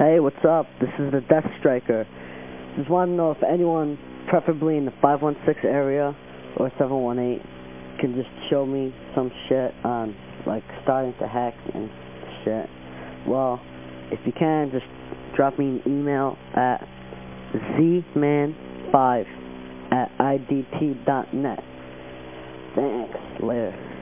Hey, what's up? This is the Death Striker. Just want to know if anyone, preferably in the 516 area or 718, can just show me some shit on, like, starting to hack and shit. Well, if you can, just drop me an email at zman5 at idt.net. Thanks. Later.